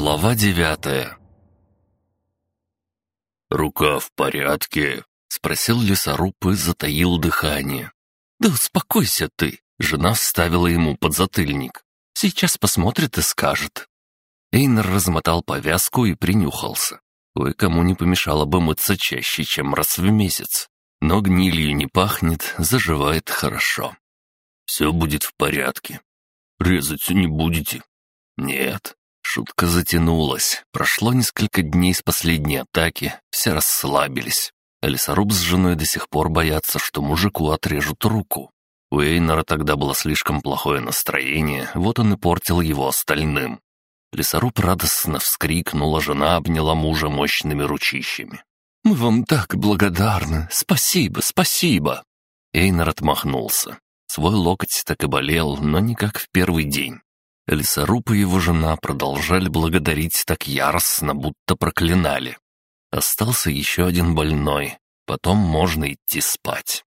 Глава девятая «Рука в порядке?» — спросил лесоруб и затаил дыхание. «Да успокойся ты!» — жена вставила ему подзатыльник. «Сейчас посмотрит и скажет». Эйнер размотал повязку и принюхался. Кое-кому не помешало бы мыться чаще, чем раз в месяц. Но гнилью не пахнет, заживает хорошо. «Все будет в порядке. Резать не будете?» «Нет, Шутка затянулась. Прошло несколько дней с последней атаки, все расслабились. Лесоруб с женой до сих пор боятся, что мужику отрежут руку. У Эйнора тогда было слишком плохое настроение, вот он и портил его остальным. Лесоруб радостно вскрикнула, жена обняла мужа мощными ручищами. «Мы вам так благодарны! Спасибо, спасибо!» Эйнор отмахнулся. Свой локоть так и болел, но не как в первый день. Лесоруб и его жена продолжали благодарить так яростно, будто проклинали. Остался еще один больной, потом можно идти спать.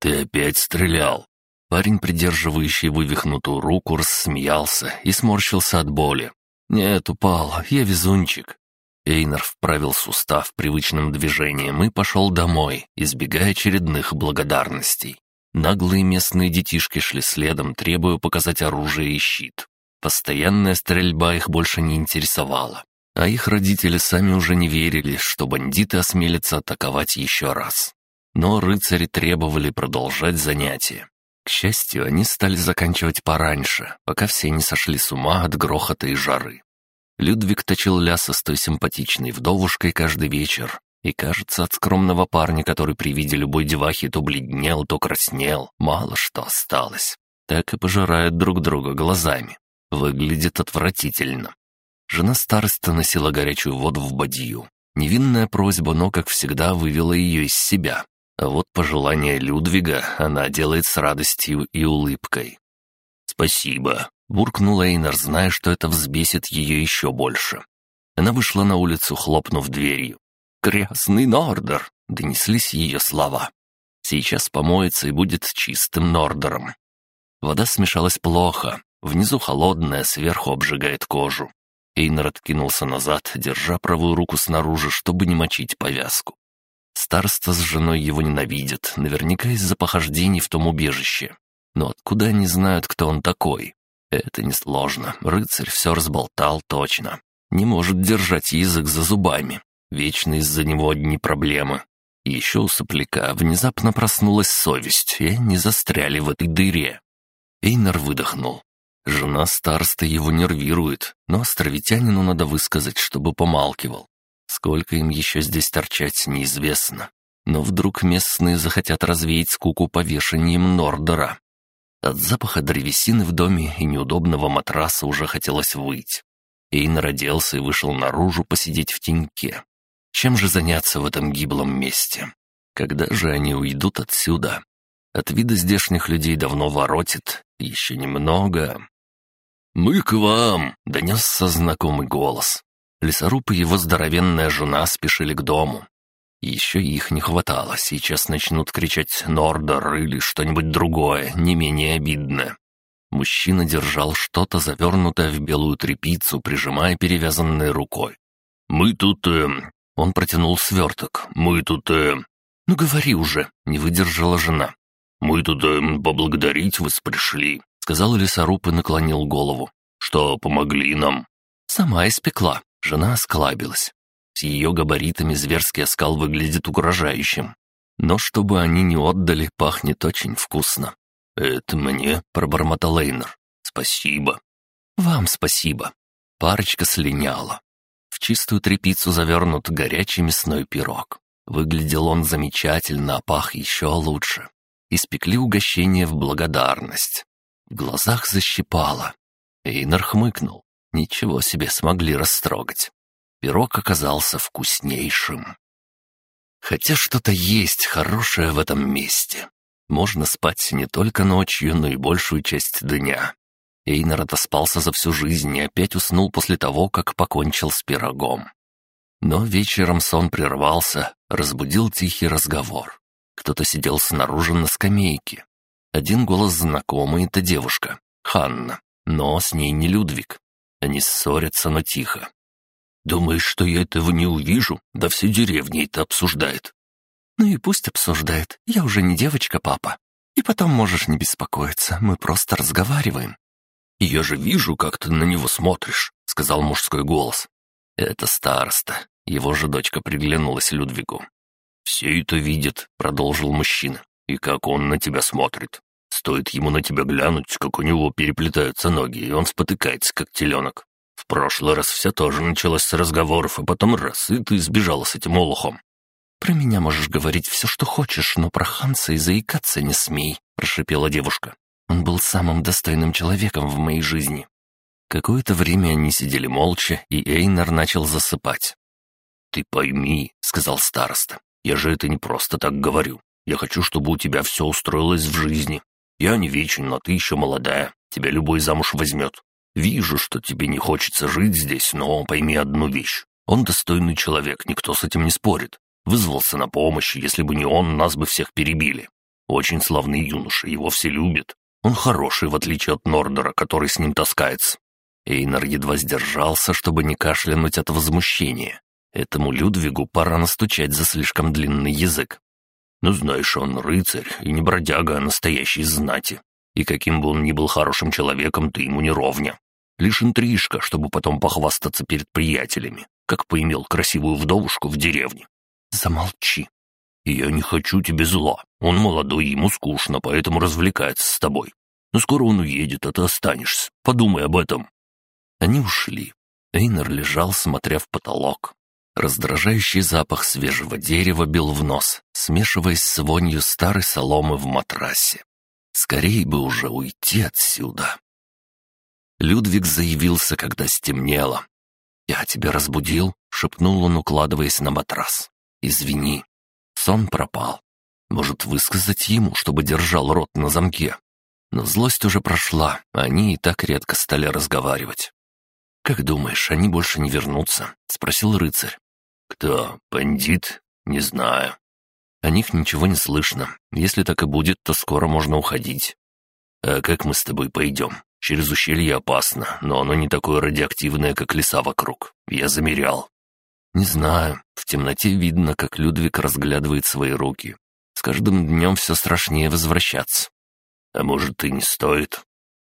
«Ты опять стрелял?» Парень, придерживающий вывихнутую руку, рассмеялся и сморщился от боли. «Нет, упал, я везунчик». Эйнер вправил сустав привычным движением и пошел домой, избегая очередных благодарностей. Наглые местные детишки шли следом, требуя показать оружие и щит. Постоянная стрельба их больше не интересовала, а их родители сами уже не верили, что бандиты осмелятся атаковать еще раз. Но рыцари требовали продолжать занятия. К счастью, они стали заканчивать пораньше, пока все не сошли с ума от грохота и жары. Людвиг точил ляса с той симпатичной вдовушкой каждый вечер, и, кажется, от скромного парня, который при виде любой девахи то бледнел, то краснел, мало что осталось. Так и пожирают друг друга глазами. Выглядит отвратительно. Жена староста носила горячую воду в бадью. Невинная просьба, но, как всегда, вывела ее из себя. А вот пожелание Людвига она делает с радостью и улыбкой. «Спасибо», — буркнула Эйнар, зная, что это взбесит ее еще больше. Она вышла на улицу, хлопнув дверью. «Грязный Нордер!» — донеслись ее слова. «Сейчас помоется и будет чистым Нордером». Вода смешалась плохо, Внизу холодная, сверху обжигает кожу. Эйнер откинулся назад, держа правую руку снаружи, чтобы не мочить повязку. Староста с женой его ненавидят, наверняка из-за похождений в том убежище. Но откуда они знают, кто он такой? Это несложно, рыцарь все разболтал точно. Не может держать язык за зубами. Вечно из-за него одни проблемы. еще у сопляка внезапно проснулась совесть, и они застряли в этой дыре. Эйнер выдохнул. Жена староста его нервирует, но островитянину надо высказать, чтобы помалкивал. Сколько им еще здесь торчать, неизвестно. Но вдруг местные захотят развеять скуку повешением Нордера. От запаха древесины в доме и неудобного матраса уже хотелось выйти. Эйн родился и вышел наружу посидеть в теньке. Чем же заняться в этом гиблом месте? Когда же они уйдут отсюда? От вида здешних людей давно воротит. Еще немного. «Мы к вам!» — донесся знакомый голос. Лесоруб и его здоровенная жена спешили к дому. Еще их не хватало, сейчас начнут кричать «Нордер» или что-нибудь другое, не менее обидное. Мужчина держал что-то завернутое в белую тряпицу, прижимая перевязанной рукой. «Мы тут...» э... Он протянул сверток. «Мы тут...» э... «Ну говори уже», — не выдержала жена. «Мы тут э, поблагодарить вас пришли сказал лесоруб и наклонил голову. «Что помогли нам?» «Сама испекла». Жена осклабилась. С ее габаритами зверский оскал выглядит угрожающим. Но чтобы они не отдали, пахнет очень вкусно. «Это мне», — пробормотал Эйнер. «Спасибо». «Вам спасибо». Парочка слиняла. В чистую тряпицу завернут горячий мясной пирог. Выглядел он замечательно, а пах еще лучше. Испекли угощение в благодарность. В глазах защипало. Эйнер хмыкнул. Ничего себе смогли растрогать. Пирог оказался вкуснейшим. Хотя что-то есть хорошее в этом месте. Можно спать не только ночью, но и большую часть дня. Эйнер отоспался за всю жизнь и опять уснул после того, как покончил с пирогом. Но вечером сон прервался, разбудил тихий разговор. Кто-то сидел снаружи на скамейке. Один голос знакомый — это девушка, Ханна, но с ней не Людвиг. Они ссорятся, но тихо. Думаешь, что я этого не увижу? Да все деревня это обсуждает». «Ну и пусть обсуждает. Я уже не девочка, папа. И потом можешь не беспокоиться, мы просто разговариваем». «Я же вижу, как ты на него смотришь», — сказал мужской голос. «Это староста». Его же дочка приглянулась Людвигу. «Все это видят», — продолжил мужчина. «И как он на тебя смотрит. Стоит ему на тебя глянуть, как у него переплетаются ноги, и он спотыкается, как теленок. В прошлый раз вся тоже началась с разговоров, а потом раз, и ты сбежала с этим олухом. «Про меня можешь говорить все, что хочешь, но про Ханса и заикаться не смей», — прошипела девушка. «Он был самым достойным человеком в моей жизни». Какое-то время они сидели молча, и Эйнар начал засыпать. «Ты пойми», — сказал староста, — «я же это не просто так говорю. Я хочу, чтобы у тебя все устроилось в жизни. Я не вечен, но ты еще молодая, тебя любой замуж возьмет. Вижу, что тебе не хочется жить здесь, но пойми одну вещь. Он достойный человек, никто с этим не спорит. Вызвался на помощь, если бы не он, нас бы всех перебили. Очень славный юноша, его все любят. Он хороший, в отличие от Нордера, который с ним таскается». Эйнар едва сдержался, чтобы не кашлянуть от возмущения. Этому Людвигу пора настучать за слишком длинный язык. «Ну, знаешь, он рыцарь, и не бродяга, а настоящий знати. И каким бы он ни был хорошим человеком, ты ему не ровня. Лишь интрижка, чтобы потом похвастаться перед приятелями, как поимел красивую вдовушку в деревне. Замолчи. Я не хочу тебе зла. Он молодой, ему скучно, поэтому развлекается с тобой. Но скоро он уедет, а ты останешься. Подумай об этом». Они ушли. Эйнер лежал, смотря в потолок. Раздражающий запах свежего дерева бил в нос, смешиваясь с вонью старой соломы в матрасе. Скорей бы уже уйти отсюда. Людвиг заявился, когда стемнело. «Я тебя разбудил?» — шепнул он, укладываясь на матрас. «Извини». Сон пропал. Может, высказать ему, чтобы держал рот на замке. Но злость уже прошла, они и так редко стали разговаривать. «Как думаешь, они больше не вернутся?» — спросил рыцарь. «Кто? Бандит? Не знаю». О них ничего не слышно. Если так и будет, то скоро можно уходить. «А как мы с тобой пойдем?» Через ущелье опасно, но оно не такое радиоактивное, как леса вокруг. Я замерял. Не знаю. В темноте видно, как Людвиг разглядывает свои руки. С каждым днем все страшнее возвращаться. А может, и не стоит?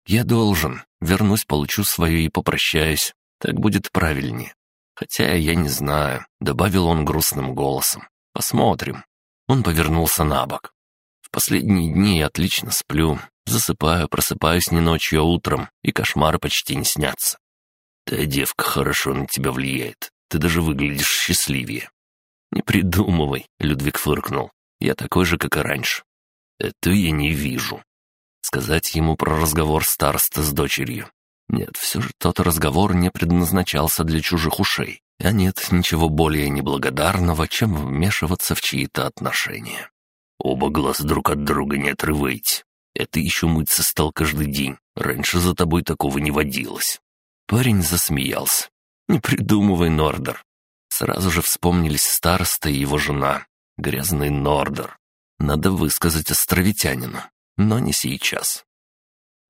Я должен. Вернусь, получу свое и попрощаюсь. Так будет правильнее. Хотя я не знаю, добавил он грустным голосом. Посмотрим. Он повернулся на бок. В последние дни я отлично сплю, Засыпаю, просыпаюсь не ночью, а утром, и кошмары почти не снятся. Та девка хорошо на тебя влияет. Ты даже выглядишь счастливее. Не придумывай, Людвиг фыркнул. Я такой же, как и раньше. Это я не вижу. Сказать ему про разговор староста с дочерью. Нет, все же тот разговор не предназначался для чужих ушей. А нет ничего более неблагодарного, чем вмешиваться в чьи-то отношения. Оба глаз друг от друга не отрывайте. Это еще мыться стал каждый день. Раньше за тобой такого не водилось». Парень засмеялся. «Не придумывай, Нордер». Сразу же вспомнились староста и его жена. Грязный Нордер. Надо высказать островитянину, но не сейчас.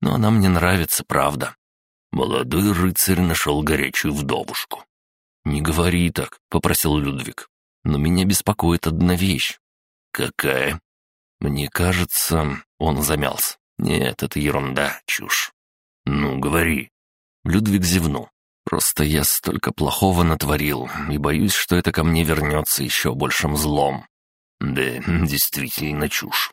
Но она мне нравится, правда. Молодой рыцарь нашел горячую вдовушку. «Не говори так», — попросил Людвиг. «Но меня беспокоит одна вещь». «Какая?» «Мне кажется...» — он замялся. «Нет, это ерунда, чушь». «Ну, говори». Людвиг зевнул. «Просто я столько плохого натворил, и боюсь, что это ко мне вернется еще большим злом». «Да, действительно чушь».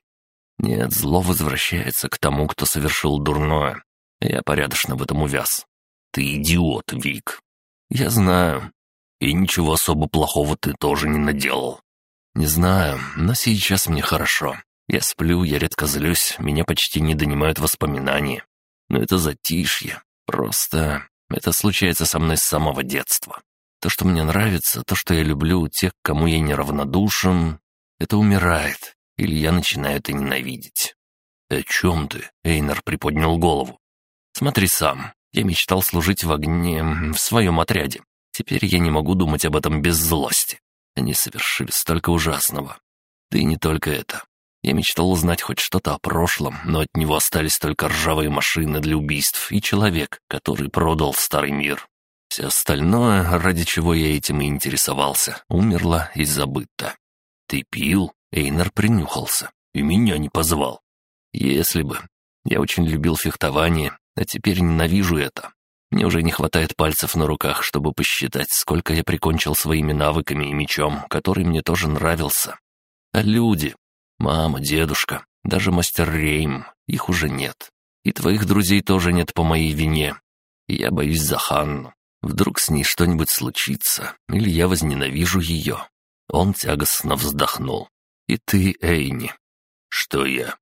«Нет, зло возвращается к тому, кто совершил дурное. Я порядочно в этом увяз». «Ты идиот, Вик». «Я знаю. И ничего особо плохого ты тоже не наделал». «Не знаю, но сейчас мне хорошо. Я сплю, я редко злюсь, меня почти не донимают воспоминания. Но это затишье. Просто это случается со мной с самого детства. То, что мне нравится, то, что я люблю, тех, кому я неравнодушен, это умирает, или я начинаю это ненавидеть. «О чем ты?» — Эйнар приподнял голову. «Смотри сам. Я мечтал служить в огне в своем отряде. Теперь я не могу думать об этом без злости. Они совершили столько ужасного. Да и не только это. Я мечтал узнать хоть что-то о прошлом, но от него остались только ржавые машины для убийств и человек, который продал старый мир. Все остальное, ради чего я этим и интересовался, умерло и забыто. «Ты пил?» — Эйнер принюхался. «И меня не позвал». «Если бы. Я очень любил фехтование, а теперь ненавижу это. Мне уже не хватает пальцев на руках, чтобы посчитать, сколько я прикончил своими навыками и мечом, который мне тоже нравился. А люди? Мама, дедушка, даже мастер Рейм, их уже нет. И твоих друзей тоже нет по моей вине. Я боюсь за Ханну. Вдруг с ней что-нибудь случится, или я возненавижу ее. Он тягостно вздохнул. И ты, Эйни. Что я?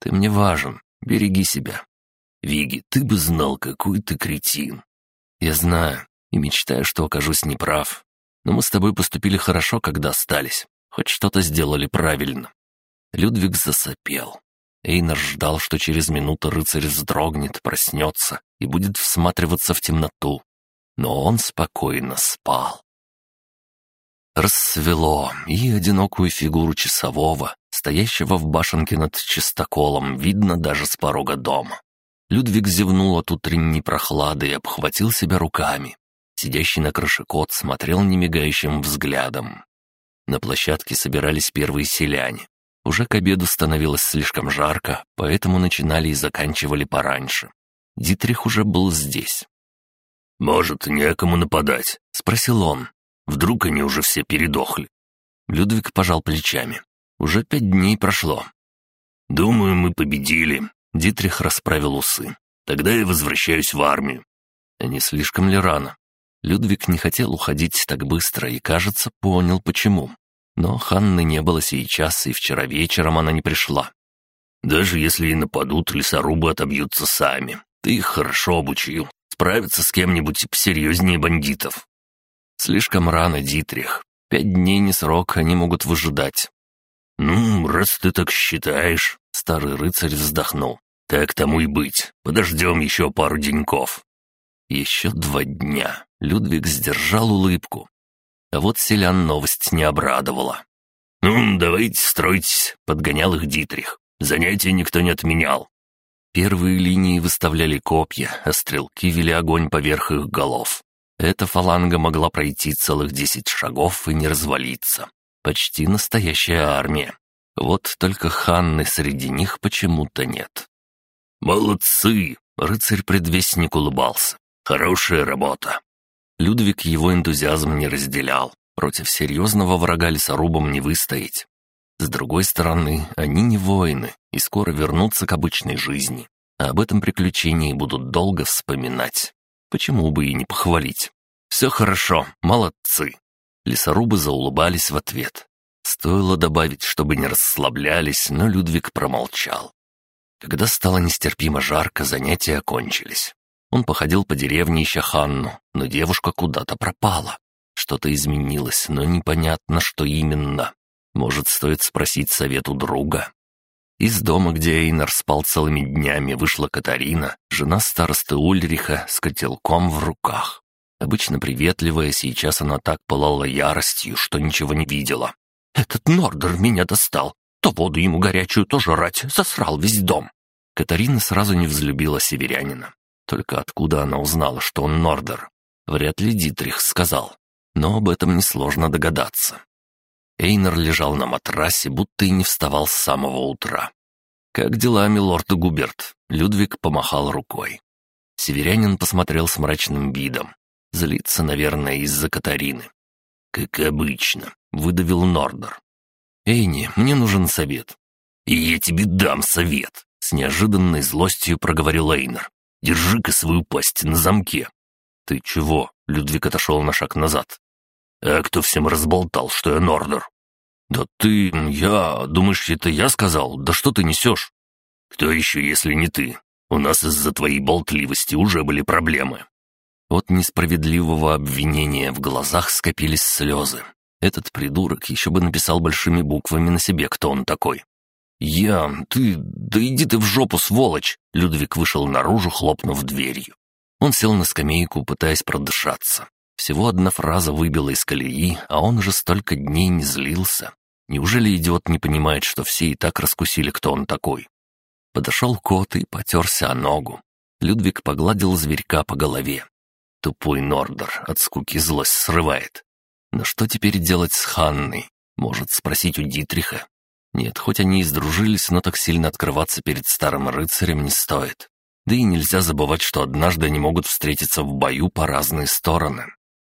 Ты мне важен, береги себя. Виги, ты бы знал, какой ты кретин. Я знаю и мечтаю, что окажусь неправ. Но мы с тобой поступили хорошо, когда остались. Хоть что-то сделали правильно. Людвиг засопел. Эйнер ждал, что через минуту рыцарь вздрогнет, проснется и будет всматриваться в темноту. Но он спокойно спал. Рассвело, и одинокую фигуру часового, стоящего в башенке над чистоколом, видно даже с порога дома. Людвиг зевнул от утренней прохлады и обхватил себя руками. Сидящий на крыше кот смотрел немигающим взглядом. На площадке собирались первые селяне. Уже к обеду становилось слишком жарко, поэтому начинали и заканчивали пораньше. Дитрих уже был здесь. «Может, некому нападать?» — спросил он. «Вдруг они уже все передохли?» Людвиг пожал плечами. «Уже пять дней прошло». «Думаю, мы победили», — Дитрих расправил усы. «Тогда я возвращаюсь в армию». А не слишком ли рано? Людвиг не хотел уходить так быстро и, кажется, понял, почему. Но Ханны не было сейчас, и вчера вечером она не пришла. «Даже если и нападут, лесорубы отобьются сами. Ты их хорошо обучил. Справиться с кем-нибудь посерьезнее бандитов». «Слишком рано, Дитрих. Пять дней не срок, они могут выжидать». «Ну, раз ты так считаешь», — старый рыцарь вздохнул. «Так тому и быть. Подождем еще пару деньков». Еще два дня. Людвиг сдержал улыбку. А вот селян новость не обрадовала. «Ну, давайте стройтесь», — подгонял их Дитрих. «Занятия никто не отменял». Первые линии выставляли копья, а стрелки вели огонь поверх их голов. Эта фаланга могла пройти целых десять шагов и не развалиться. Почти настоящая армия. Вот только Ханны среди них почему-то нет. «Молодцы!» — рыцарь-предвестник улыбался. «Хорошая работа. Людвиг его энтузиазм не разделял. Против серьезного врага лесорубам не выстоять. С другой стороны, они не воины и скоро вернутся к обычной жизни. А об этом приключении будут долго вспоминать. Почему бы и не похвалить? Все хорошо, молодцы. Лесорубы заулыбались в ответ. Стоило добавить, чтобы не расслаблялись, но Людвиг промолчал. Когда стало нестерпимо жарко, занятия окончились. Он походил по деревне, ища Ханну, но девушка куда-то пропала. Что-то изменилось, но непонятно, что именно. Может, стоит спросить совет у друга? Из дома, где Эйнар спал целыми днями, вышла Катарина, жена старосты Ульриха, с котелком в руках. Обычно приветливая, сейчас она так пылала яростью, что ничего не видела. «Этот Нордер меня достал! То воду ему горячую, то жрать, засрал весь дом!» Катарина сразу не взлюбила северянина. Только откуда она узнала, что он Нордер? Вряд ли Дитрих сказал. Но об этом несложно догадаться. Эйнер лежал на матрасе, будто и не вставал с самого утра. «Как дела, милорд Губерт?» Людвиг помахал рукой. Северянин посмотрел с мрачным видом. Злится, наверное, из-за Катарины. «Как обычно», — выдавил Нордер. «Эйни, мне нужен совет». «И я тебе дам совет», — с неожиданной злостью проговорил Эйнер. Держи-ка свою пасть на замке». «Ты чего?» — Людвиг отошел на шаг назад. «А кто всем разболтал, что я Нордер?» «Да ты... я... думаешь, это я сказал? Да что ты несешь?» «Кто еще, если не ты? У нас из-за твоей болтливости уже были проблемы». От несправедливого обвинения в глазах скопились слезы. Этот придурок еще бы написал большими буквами на себе, кто он такой. «Я... ты... да иди ты в жопу, сволочь!» Людвиг вышел наружу, хлопнув дверью. Он сел на скамейку, пытаясь продышаться. Всего одна фраза выбила из колеи, а он уже столько дней не злился. Неужели идиот не понимает, что все и так раскусили, кто он такой? Подошел кот и потерся о ногу. Людвиг погладил зверька по голове. Тупой Нордер от скуки злость срывает. Но что теперь делать с Ханной? Может, спросить у Дитриха? Нет, хоть они и сдружились, но так сильно открываться перед старым рыцарем не стоит. Да и нельзя забывать, что однажды они могут встретиться в бою по разные стороны.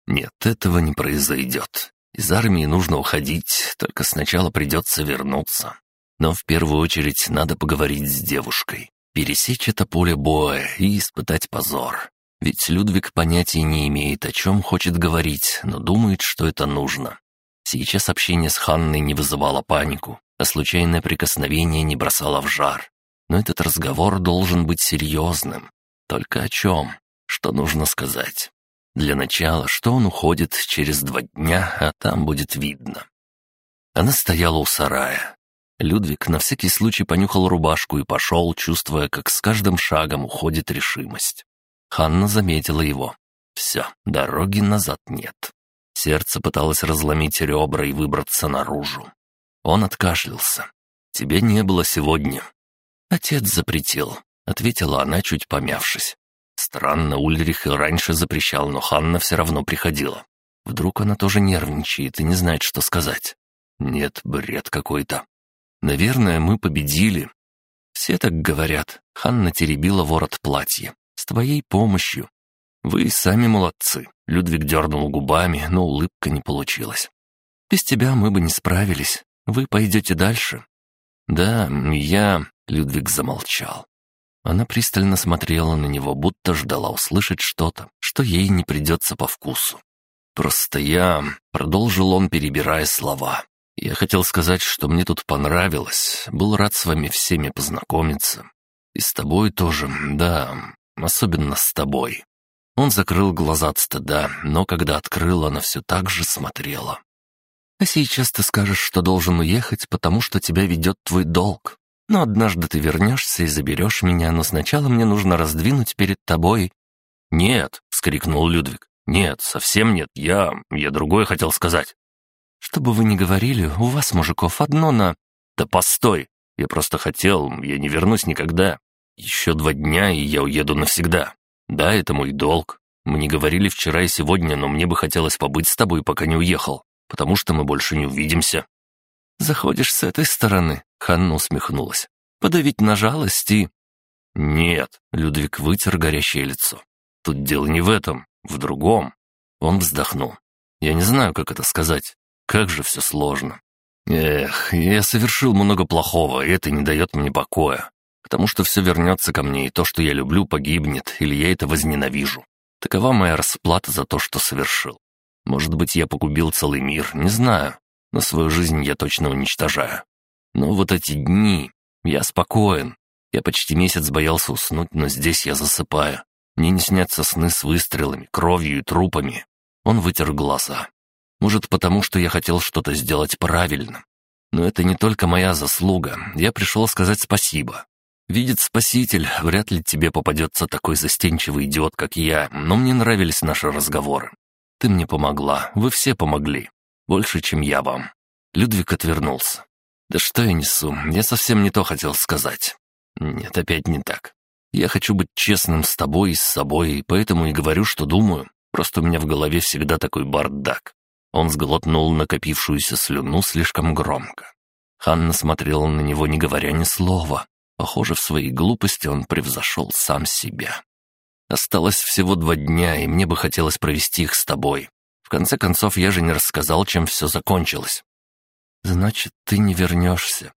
Нет, этого не произойдет. Из армии нужно уходить, только сначала придется вернуться. Но в первую очередь надо поговорить с девушкой, пересечь это поле боя и испытать позор. Ведь Людвиг понятия не имеет, о чем хочет говорить, но думает, что это нужно. Сейчас общение с Ханной не вызывало панику, а случайное прикосновение не бросало в жар. Но этот разговор должен быть серьезным. Только о чем? Что нужно сказать? Для начала, что он уходит через два дня, а там будет видно. Она стояла у сарая. Людвиг на всякий случай понюхал рубашку и пошел, чувствуя, как с каждым шагом уходит решимость. Ханна заметила его. Все, дороги назад нет. Сердце пыталось разломить ребра и выбраться наружу. Он откашлялся. «Тебя не было сегодня». «Отец запретил», — ответила она, чуть помявшись. Странно, Ульрих и раньше запрещал, но Ханна все равно приходила. Вдруг она тоже нервничает и не знает, что сказать. Нет, бред какой-то. Наверное, мы победили. Все так говорят. Ханна теребила ворот платья. С твоей помощью. Вы сами молодцы. Людвиг дернул губами, но улыбка не получилась. Без тебя мы бы не справились. Вы пойдете дальше. Да, я... Людвиг замолчал. Она пристально смотрела на него, будто ждала услышать что-то, что ей не придется по вкусу. «Просто я...» — продолжил он, перебирая слова. «Я хотел сказать, что мне тут понравилось, был рад с вами всеми познакомиться. И с тобой тоже, да, особенно с тобой». Он закрыл глаза от стыда, но когда открыл, она все так же смотрела. «А сейчас ты скажешь, что должен уехать, потому что тебя ведет твой долг. Но однажды ты вернешься и заберешь меня, но сначала мне нужно раздвинуть перед тобой...» «Нет!» — вскрикнул Людвиг. «Нет, совсем нет. Я... я другое хотел сказать». «Что бы вы ни говорили, у вас, мужиков, одно на...» «Да постой! Я просто хотел, я не вернусь никогда. Еще два дня, и я уеду навсегда. Да, это мой долг. Мы не говорили вчера и сегодня, но мне бы хотелось побыть с тобой, пока не уехал, потому что мы больше не увидимся. «Заходишь с этой стороны», — Ханна усмехнулась. «Подавить на жалость и...» «Нет», — Людвиг вытер горящее лицо. «Тут дело не в этом, в другом». Он вздохнул. «Я не знаю, как это сказать. Как же все сложно. Эх, я совершил много плохого, и это не дает мне покоя. Потому что все вернется ко мне, и то, что я люблю, погибнет, или я это возненавижу. Такова моя расплата за то, что совершил. Может быть, я погубил целый мир, не знаю но свою жизнь я точно уничтожаю. Но вот эти дни... Я спокоен. Я почти месяц боялся уснуть, но здесь я засыпаю. Мне не снятся сны с выстрелами, кровью и трупами. Он вытер глаза. Может, потому что я хотел что-то сделать правильно. Но это не только моя заслуга. Я пришел сказать спасибо. Видит Спаситель, вряд ли тебе попадется такой застенчивый идиот, как я, но мне нравились наши разговоры. Ты мне помогла, вы все помогли. Больше, чем я вам». Людвиг отвернулся. «Да что я несу? Я совсем не то хотел сказать». «Нет, опять не так. Я хочу быть честным с тобой и с собой, и поэтому и говорю, что думаю. Просто у меня в голове всегда такой бардак». Он сглотнул накопившуюся слюну слишком громко. Ханна смотрела на него, не говоря ни слова. Похоже, в своей глупости он превзошел сам себя. «Осталось всего два дня, и мне бы хотелось провести их с тобой конце концов, я же не рассказал, чем все закончилось». «Значит, ты не вернешься?»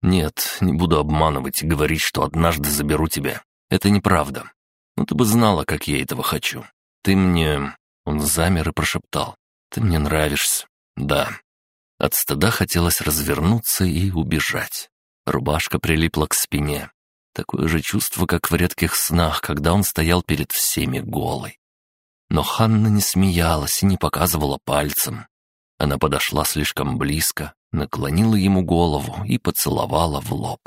«Нет, не буду обманывать и говорить, что однажды заберу тебя. Это неправда. Но ты бы знала, как я этого хочу. Ты мне...» Он замер и прошептал. «Ты мне нравишься. Да». От стыда хотелось развернуться и убежать. Рубашка прилипла к спине. Такое же чувство, как в редких снах, когда он стоял перед всеми голой. Но Ханна не смеялась и не показывала пальцем. Она подошла слишком близко, наклонила ему голову и поцеловала в лоб.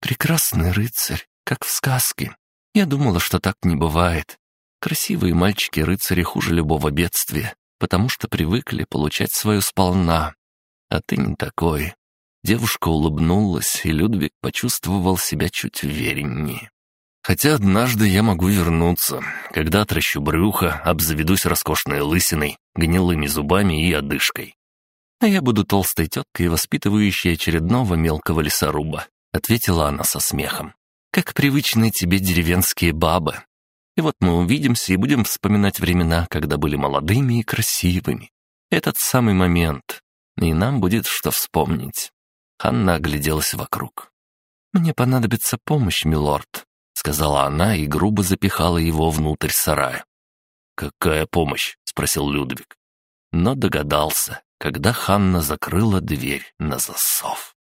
«Прекрасный рыцарь, как в сказке. Я думала, что так не бывает. Красивые мальчики-рыцари хуже любого бедствия, потому что привыкли получать свою сполна. А ты не такой». Девушка улыбнулась, и Людвиг почувствовал себя чуть увереннее. Хотя однажды я могу вернуться, когда отращу брюхо, обзаведусь роскошной лысиной, гнилыми зубами и одышкой. А я буду толстой теткой, воспитывающей очередного мелкого лесоруба», — ответила она со смехом. «Как привычные тебе деревенские бабы. И вот мы увидимся и будем вспоминать времена, когда были молодыми и красивыми. Этот самый момент. И нам будет что вспомнить». Ханна огляделась вокруг. «Мне понадобится помощь, милорд», — сказала она и грубо запихала его внутрь сарая. «Какая помощь?» — спросил Людвиг. Но догадался, когда Ханна закрыла дверь на засов.